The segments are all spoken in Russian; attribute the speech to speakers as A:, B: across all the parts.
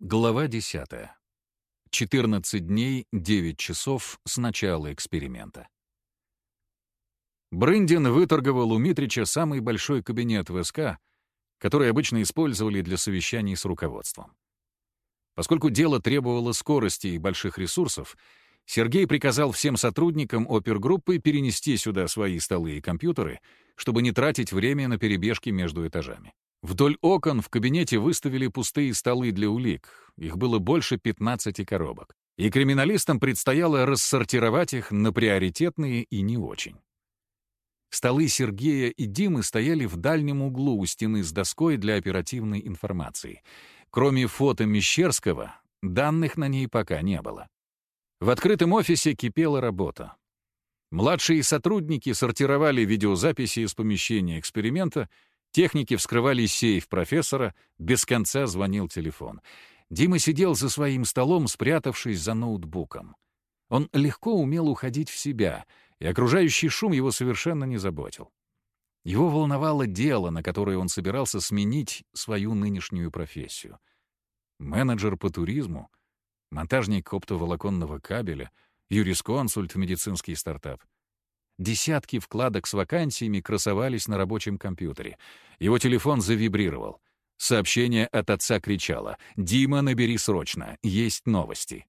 A: Глава 10. 14 дней, 9 часов с начала эксперимента. Брындин выторговал у Митрича самый большой кабинет в СК, который обычно использовали для совещаний с руководством. Поскольку дело требовало скорости и больших ресурсов, Сергей приказал всем сотрудникам опергруппы перенести сюда свои столы и компьютеры, чтобы не тратить время на перебежки между этажами. Вдоль окон в кабинете выставили пустые столы для улик. Их было больше 15 коробок. И криминалистам предстояло рассортировать их на приоритетные и не очень. Столы Сергея и Димы стояли в дальнем углу у стены с доской для оперативной информации. Кроме фото Мещерского, данных на ней пока не было. В открытом офисе кипела работа. Младшие сотрудники сортировали видеозаписи из помещения эксперимента — Техники вскрывали сейф профессора, без конца звонил телефон. Дима сидел за своим столом, спрятавшись за ноутбуком. Он легко умел уходить в себя, и окружающий шум его совершенно не заботил. Его волновало дело, на которое он собирался сменить свою нынешнюю профессию. Менеджер по туризму, монтажник оптоволоконного кабеля, юрисконсульт в медицинский стартап — Десятки вкладок с вакансиями красовались на рабочем компьютере. Его телефон завибрировал. Сообщение от отца кричало «Дима, набери срочно, есть новости».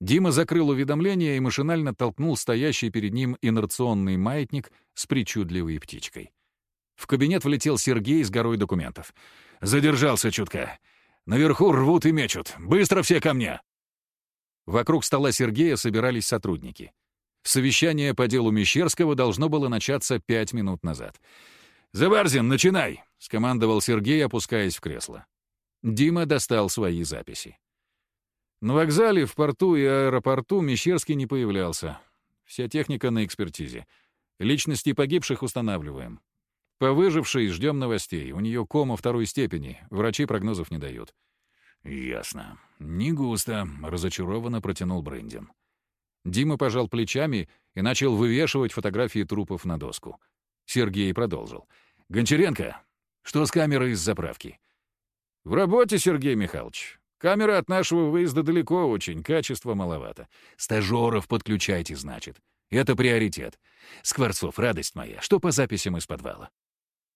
A: Дима закрыл уведомление и машинально толкнул стоящий перед ним инерционный маятник с причудливой птичкой. В кабинет влетел Сергей с горой документов. «Задержался чутка. Наверху рвут и мечут. Быстро все ко мне!» Вокруг стола Сергея собирались сотрудники. Совещание по делу Мещерского должно было начаться пять минут назад. «Заварзин, начинай!» — скомандовал Сергей, опускаясь в кресло. Дима достал свои записи. На вокзале, в порту и аэропорту Мещерский не появлялся. Вся техника на экспертизе. Личности погибших устанавливаем. По выжившей ждем новостей. У нее кома второй степени. Врачи прогнозов не дают. «Ясно. Не густо», — разочарованно протянул Брендин. Дима пожал плечами и начал вывешивать фотографии трупов на доску. Сергей продолжил. «Гончаренко, что с камерой из заправки?» «В работе, Сергей Михайлович. Камера от нашего выезда далеко очень, качества маловато. Стажеров подключайте, значит. Это приоритет. Скворцов, радость моя, что по записям из подвала?»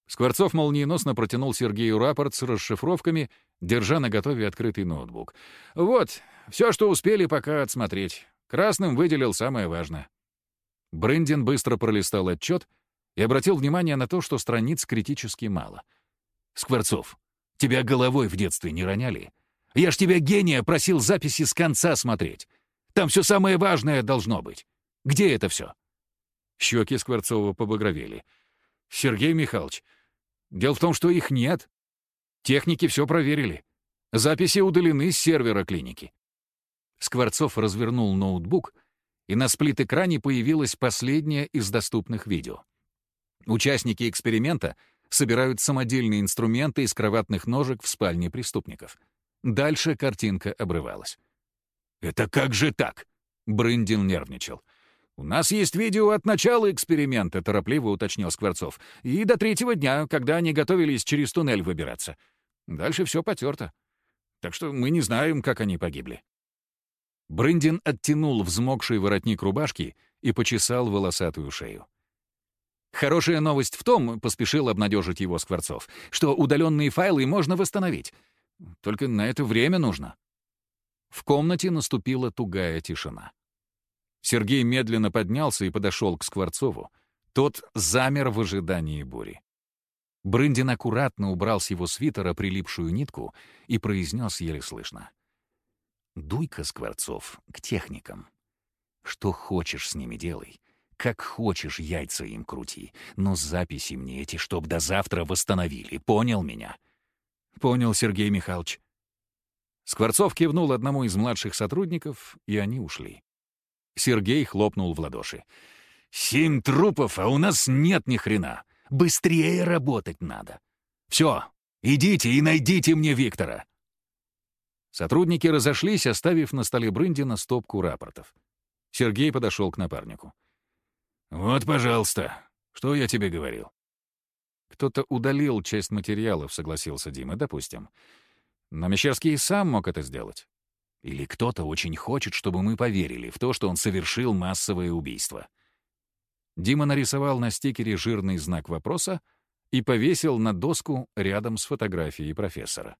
A: Скворцов молниеносно протянул Сергею рапорт с расшифровками, держа на готове открытый ноутбук. «Вот, все, что успели пока отсмотреть. Красным выделил самое важное. Брендин быстро пролистал отчет и обратил внимание на то, что страниц критически мало. «Скворцов, тебя головой в детстве не роняли? Я ж тебя, гения, просил записи с конца смотреть. Там все самое важное должно быть. Где это все?» Щеки Скворцова побагровели. «Сергей Михайлович, дело в том, что их нет. Техники все проверили. Записи удалены с сервера клиники. Скворцов развернул ноутбук, и на сплит-экране появилось последнее из доступных видео. Участники эксперимента собирают самодельные инструменты из кроватных ножек в спальне преступников. Дальше картинка обрывалась. «Это как же так?» — Брындин нервничал. «У нас есть видео от начала эксперимента», — торопливо уточнил Скворцов. «И до третьего дня, когда они готовились через туннель выбираться. Дальше все потерто. Так что мы не знаем, как они погибли». Брындин оттянул взмокший воротник рубашки и почесал волосатую шею. «Хорошая новость в том, — поспешил обнадежить его Скворцов, — что удаленные файлы можно восстановить. Только на это время нужно». В комнате наступила тугая тишина. Сергей медленно поднялся и подошел к Скворцову. Тот замер в ожидании бури. Брындин аккуратно убрал с его свитера прилипшую нитку и произнес еле слышно. Дуй-ка, Скворцов, к техникам. Что хочешь с ними делай. Как хочешь яйца им крути. Но записи мне эти, чтоб до завтра восстановили. Понял меня? Понял, Сергей Михайлович. Скворцов кивнул одному из младших сотрудников, и они ушли. Сергей хлопнул в ладоши. «Семь трупов, а у нас нет ни хрена. Быстрее работать надо. Все, идите и найдите мне Виктора. Сотрудники разошлись, оставив на столе Брындина стопку рапортов. Сергей подошел к напарнику. «Вот, пожалуйста, что я тебе говорил?» «Кто-то удалил часть материалов», — согласился Дима, — «допустим. Но Мещерский сам мог это сделать. Или кто-то очень хочет, чтобы мы поверили в то, что он совершил массовое убийство. Дима нарисовал на стикере жирный знак вопроса и повесил на доску рядом с фотографией профессора.